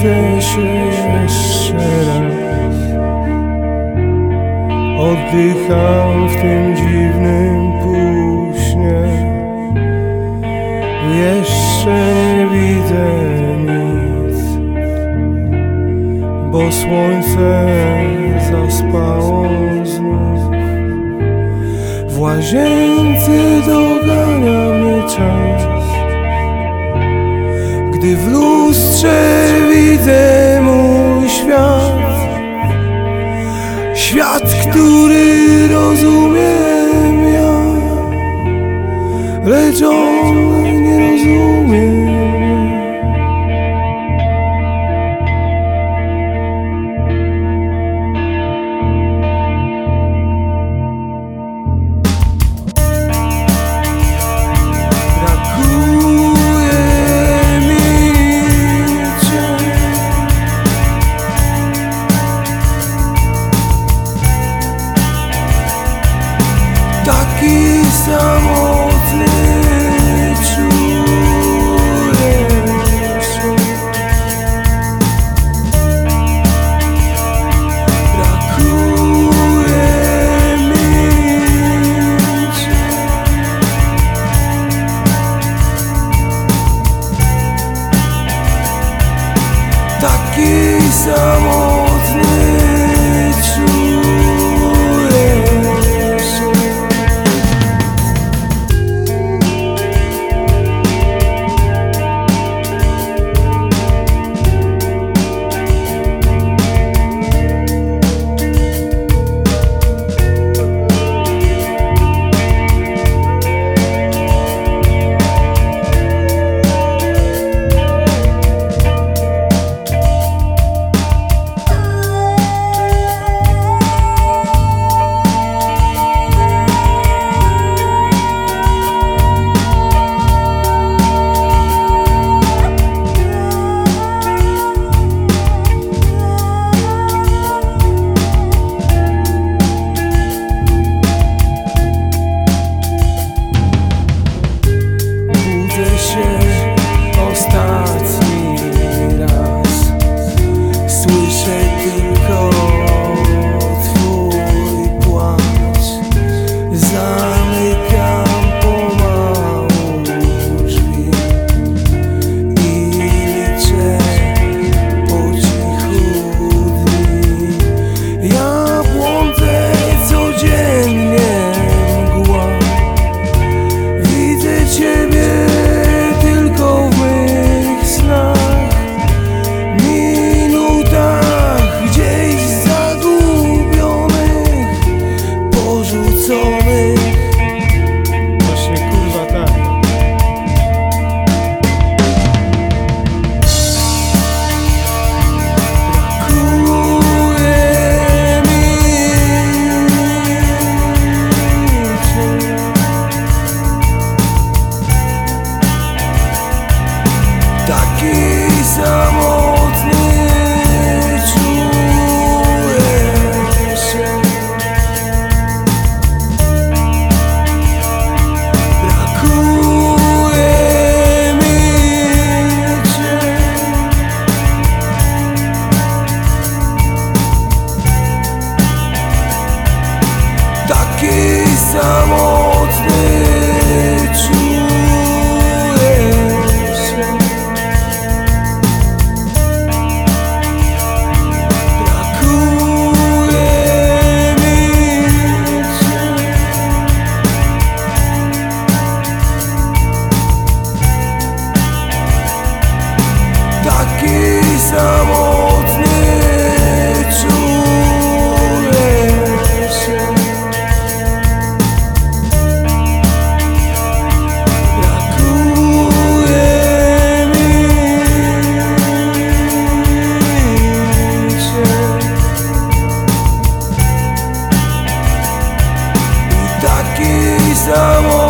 Budzę się jeszcze raz. Oddycham w tym dziwnym półśnie Jeszcze nie widzę nic Bo słońce zaspało znów. W łazience dogania mnie czas. Gdy w lustrze widzę mój świat. Świat, który rozumiem ja. Lecz on sabor. someone